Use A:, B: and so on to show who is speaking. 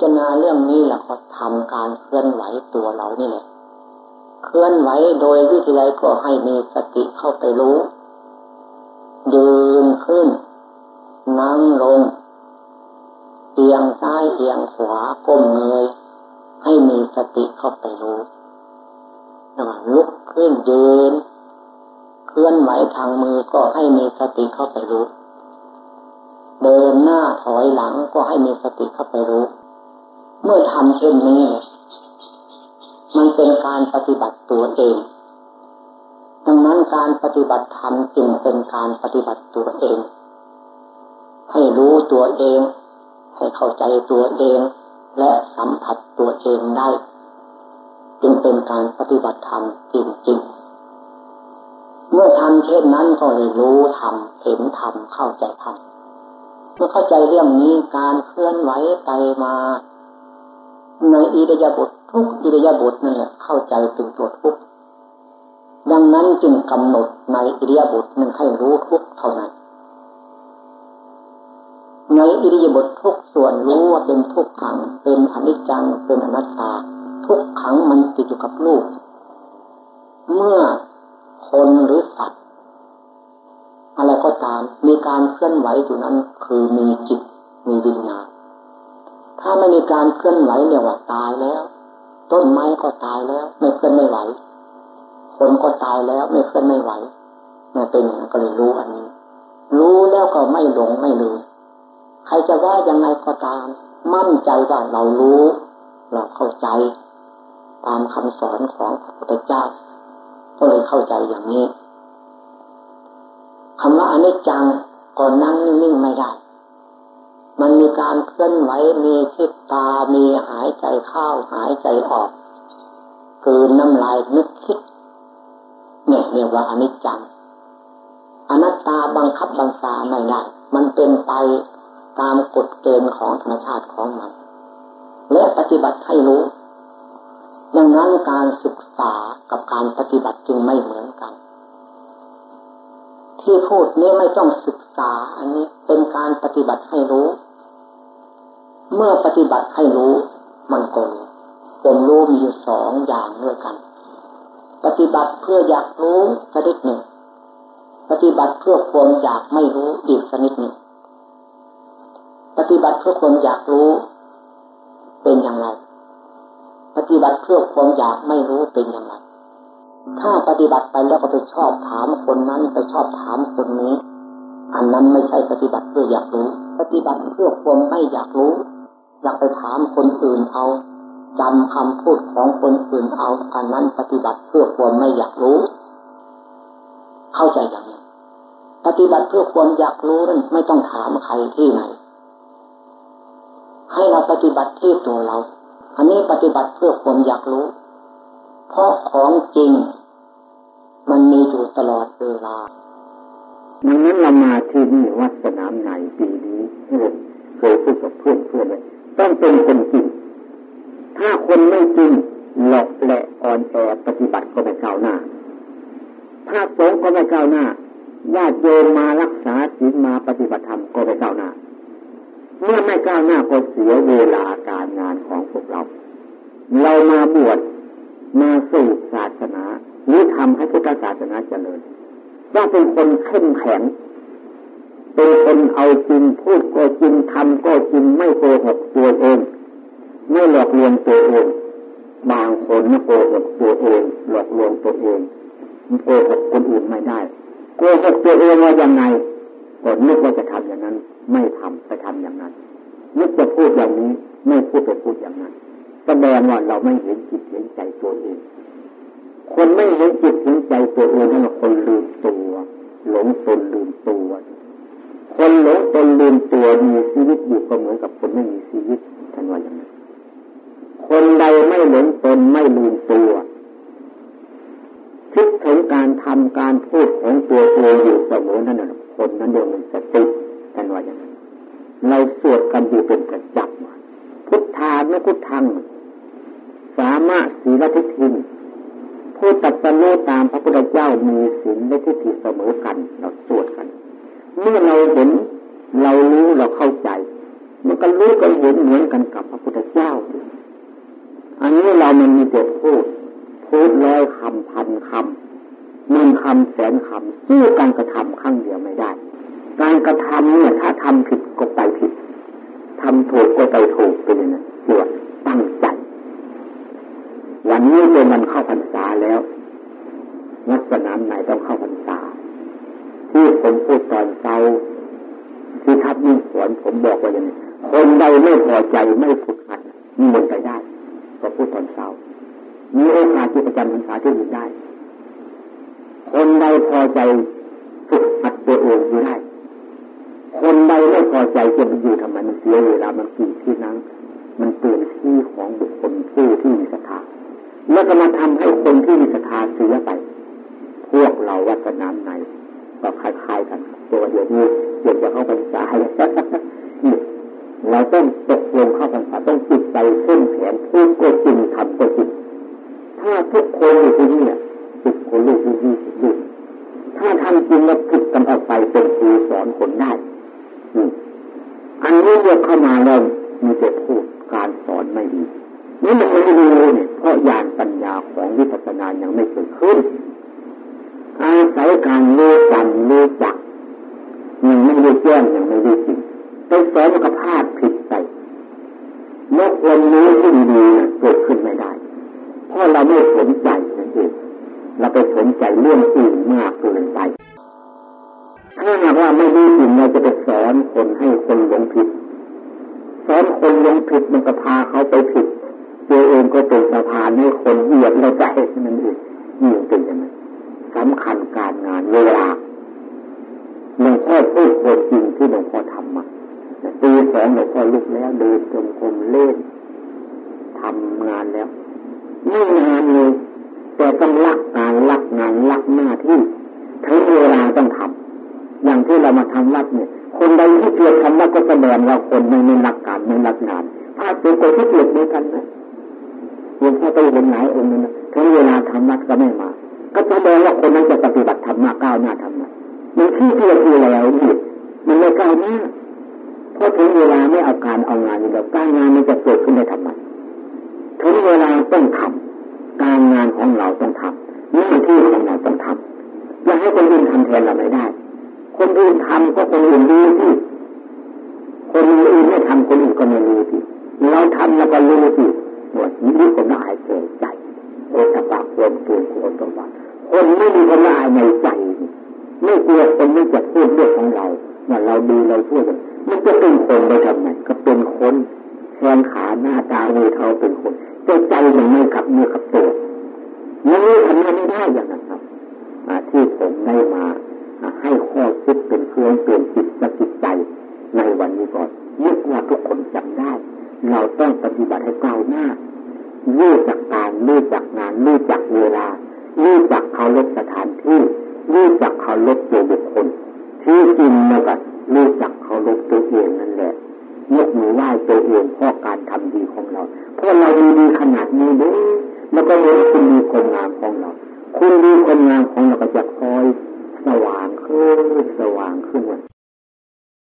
A: จารณาเรื่องนี้แล้วก็ทำการเคลื่อนไหวตัวเรานี่แหละเคลื่อนไหวโดยวิธีใดก็ให้มีสติเข้าไปรู้ยืนขึ้น นั่งลงเอียงซ้ายเอียงขวาก้มเงยให้มีสติเข้าไปรู้ลุกขึ้นยืน เคลื่อนไหวทางมือก็ให้มีสติเข้าไปรู้ เดินหน้าถอยหลังก็ให้มีสติเข้าไปรู้ เมื่อทำเช่นนี้ มันเป็นการปฏิบัติตัวเองดังนั้นการปฏิบัติธรรมจึงเป็นการปฏิบัติตัวเอง ให้รู้ตัวเอง ให้เข้าใจตัวเอง และสัมผัสตัวเองได้ จึงเป็นการปฏิบัติธรรมจริงๆ เมื่อทำเช่นนั้นก็เลยรู้ทำเห็นทำเข้าใจทำ เมื่อเข้าใจเรื่องนี้การเคลื่อนไหวไปมา ในอิริยาบถทุกอิริยาบถนี่เข้าใจถึงตัวทุกดังนั้นจึงกำหนดในอิริยาบถหนึ่งให้รู้ทุกเท่านั้น ในอิริยาบถทุกส่วนรู้ว่าเป็นทุกขัง เป็นอนิจจังเป็นอนัตตา ทุกขังมันติดอยู่กับรูปเมื่อคนหรือสัตว อะไรก็ตาม มีการเคลื่อนไหวอยู่นั้น คือมีจิตมีวิญญาณ ถ้าไม่มีการเคลื่อนไหวเรียว่าตายแล้ว ต้นไม้ก็ตายแล้ว ไม่เคลื่อนไม่ไหว คนก็ตายแล้วไม่เคลื่อนไม่ไหวนี่เป็นอย่างนั้นก็เลยรู้อันนี้ รู้แล้วก็ไม่หลงไม่ลืมใครจะว่ายังไงก็ตาม มั่นใจว่าเรารู้ เราเข้าใจตามคำสอนของพระพุทธเจ้าก็เลยเข้าใจอย่างนี้ นิจจังก่อนนั่งนิ่งไม่ได้ มันมีการเคลื่อนไหว มีทิศตา มีหายใจเข้าหายใจออกคือน้ำลายนึกคิด เนี่ยเรียกว่าอนิจจัง อนัตตาบังคับบังษาไม่ได้ มันเป็นไปตามกฎเกณฑ์ของธรรมชาติของมัน และปฏิบัติให้รู้ดังนั้นการศึกษากับการปฏิบัติจึงไม่เหมือนกัน ที่พูดนี้ไม่ต้องศึกษา อันนี้เป็นการปฏิบัติให้รู้ เมื่อปฏิบัติให้รู้ มันก็รู้ผมรู้มีอยู่สองอย่างด้วยกัน ปฏิบัติเพื่ออยากรู้ชนิดหนึ่ง ปฏิบัติเพื่อความอยากไม่รู้อีกชนิดหนึ่ง ปฏิบัติเพื่อคนอยากรู้เป็นอย่างไร ปฏิบัติเพื่อความอยากไม่รู้เป็นอย่างไร ถ้าปฏิบัติไปแล้วก็ไปชอบถามคนนั้นไปชอบถามคนนี้ อันนั้นไม่ใช่ปฏิบัติเพื่ออยากรู้ ปฏิบัติเพื่อความไม่อยากรู้ อยากไปถามคนอื่นเอาจำคำพูดของคนอื่นเอาอันนั้นปฏิบัติเพื่อความไม่อยากรู้ เข้าใจอย่างนี้ปฏิบัติเพื่อความอยากรู้นั้นไม่ต้องถามใครที่ไหน ให้เราปฏิบัติที่ตัวเรา อันนี้ปฏิบัติเพื่อความอยากรู้ เพราะของจริง มันมีอยู่ตลอดเวลาดังนั้นเรามาที่นี่วัดสนามไหนปีนี้เคยพูดกับเพื่อนเพื่อนเลยต้องเป็นคนจริง ถ้าคนไม่จริงหลอกแหละอ่อนแอปฏิบัติก็ไม่ก้าวหน้า ถ้าสงก็ไม่ก้าวหน้าญาติโยมมารักษาศีลมาปฏิบัติธรรมก็ไม่ก้าวหน้า เมื่อไม่ก้าวหน้าก็เสียเวลาการงานของพวกเรา เรามาบวชมาสู่ศาสนา หรือทำให้พุทธศาสนาเจริญต้องเป็นคนเข้มแข็งเป็นคนเอาจริงพูดก็จริงทำก็จริงไม่โกหกตัวเองไม่หลอกลวงตัวเองบางคนโกหกตัวเองหลอกลวงตัวเองโกหกคนอื่นไม่ได้โกหกตัวเองว่ายังไงก็นึกว่าจะทำอย่างนั้น ไม่ทำไปทำอย่างนั้นนึกจะพูดอย่างนี้ ไม่พูดไปพูดอย่างนั้นแสดงว่าเราไม่เห็นจิตเห็นใจตัวเอง คนไม่เห็นจิตเห็นใจตัวเองนั่นคนลืมตัว หลงตนลืมตัว คนหลงตนลืมตัวมีชีวิตอยู่ก็เหมือนกับคนไม่มีชีวิตท่านว่าอย่างนั้นคนใดไม่หลงตนไม่ลืมตัวคิดถึงการทำการพูดของตัวเองอยู่เสมอนั่นแหละคนนั้นเดียวมันสติท่านว่าอย่างนั้นเราสวดกันอยู่เป็นประจำพุทธานุพุทธังสามารถศีลทิฏฐิ ผู้ตัดสรู้ตามพระพุทธเจ้ามีศีลและทิฏฐิเสมอกันเราสวดกัน เมื่อเราเห็นเรารู้เราเข้าใจ มันก็รู้กันเห็นเหมือนกันกับพระพุทธเจ้า อันนี้
B: เรามันมีแต่พูดพูดร้อยคำพันคำหนึ่งคำแสนคำสู้การกระทำครั้งเดียวไม่ได้ การกระทำเนี่ยถ้าทำผิดก็ไปผิดทำถูกก็ไปถูกเป็นนะเรียกตั้งใจ วันนี้เป็นวันเข้าพรรษาแล้วนักสนามไหนต้องเข้าพรรษา ที่ผมพูดตอนเช้าที่ทับนิ่งสวนผมบอกว่าอย่างนี้คนใดไม่พอใจไม่ฝึกหัดมีมนไปได้ก็พูดตอนเช้ามีโอกาสที่ประจำพรรษาที่อื่ได้ คนใดพอใจฝึกหัดตัวเองอยู่ได้ คนใดไม่พอใจจะไปอยู่ทำไมมันเสียเวลามันกี่ที่นั้นมันเตือนที่ของบุคคลผู้ที่มีศรัทธา แล้วก็มาทำให้คนที่มีศรัทธาเสียไป พวกเราวัดนามไหนก็คล้ายๆกันตัวเดียวนี้เดี๋ยวจะเข้าพรรษาแล้วเราต้องตกลงเข้าพรรษาต้องจิตใจเข้มแข็งพูดก็จริงทำก็จริงถ้าทุกคนอยู่ที่นี่จิตคนลูกยี่สิบลูกถ้าทำจริงแล้วผิดกันออกไปเป็นครูสอนคนได้อันนี้เรียกเข้ามาแล้วมีแต่พูดการสอนไม่ดี นี่มันไม่รู้เนี่ยเพราะญาณปัญญาของวิปัสสนายังไม่เกิดขึ้นอาศัยการรู้จำรู้จักยังไม่รู้แจ้งยังไม่รู้จริงไปสอนกับพาดผิดไปเมื่อคนรู้ที่ดีเกิดขึ้นไม่ได้ เพราะเราไม่สนใจนั่นเองเราไปสนใจเรื่องอื่นมากเกินไป ถ้าหากว่าไม่รู้จริงเราจะไปสอนคนให้คนหลงผิดสอนคนหลงผิดมันก็พาเขาไปผิด ตัวเองก็เป็นสะพานให้คนเหยียดเราใจนั่นเองนี่เป็นยังไงสำคัญการงานเวลาหลวงพ่อพูดคนจริงที่หลวงพ่อทำมาตีสองหลวงพ่อลุกแล้วเดินจงกรมเล่นทำงานแล้วไม่งานเลยแต่ต้องรักงานรักงานรักหน้าที่ทั้งเวลาต้องทำอย่างที่เรามาทำวัดเนี่ย คนใดที่เกลียรทำวัดก็แสดงว่าคนไม่ไม่รักการไม่รักงานถ้าเป็นคนที่เกลียรเหมือนกันนะ หลวงพ่อไปเห็นหลายองค์นะทั้งเวลาทำวัดก็ไม่มา ก็แสดงว่าคนนั้นจะปฏิบัติธรรมะก้าวหน้าธรรมะมันขี้เกียจอยู่แล้วนี่มันไม่ก้าวหน้าเพราะถึงเวลาไม่เอาการเอางานนี่แล้วการงานมันจะเกิดขึ้นได้ทำไมถึงเวลาต้องทำการงานของเราต้องทำหน้าที่ของเราต้องทำอย่าให้คนอื่นทำแทนเราไม่ได้ คนอื่นทำก็คนอื่นรู้ที่คนอื่นไม่ทำคนอื่นก็ไม่รู้ที่เราทำแล้วก็รู้ที่ หมดนี้คนละอายเกิดใจโอตปะควรตัวควรตัวบาคนไม่มีคนละอายในใจ ไม่กลัวคนไม่จะพูดเรื่องของเราว่าเราดีเราชั่วมันจะเป็นคนไปทำไมก็เป็นคนแขนขาหน้าตามือเท้าเป็นคนแต่ใจมันไม่กับมือกับตัวมันไม่ทำไม่ได้อย่างนั้นครับที่ผมได้มาให้ข้อคิดเป็นเครื่องเปลี่ยนจิตและจิตใจในวันนี้ก่อนยึดว่าทุกคนจำได้ เราต้องปฏิบัติให้ก้าวหน้า รู้จักการรู้จักงานรู้จักเวลารู้จักเคารพสถานที่รู้จักเคารพตัวบุคคลที่จริงนะก็รู้จักเคารพตัวเองนั่นแหละยกมือไหว้ตัวเองเพราะการทำดีของเราเพราะเราดีขนาดนี้ด้วยแล้วก็รู้คุณดีคนงามของเรา คุณดีคนงามของเราก็จะคอยสว่างขึ้นสว่างขึ้น